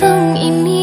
Seakan ini.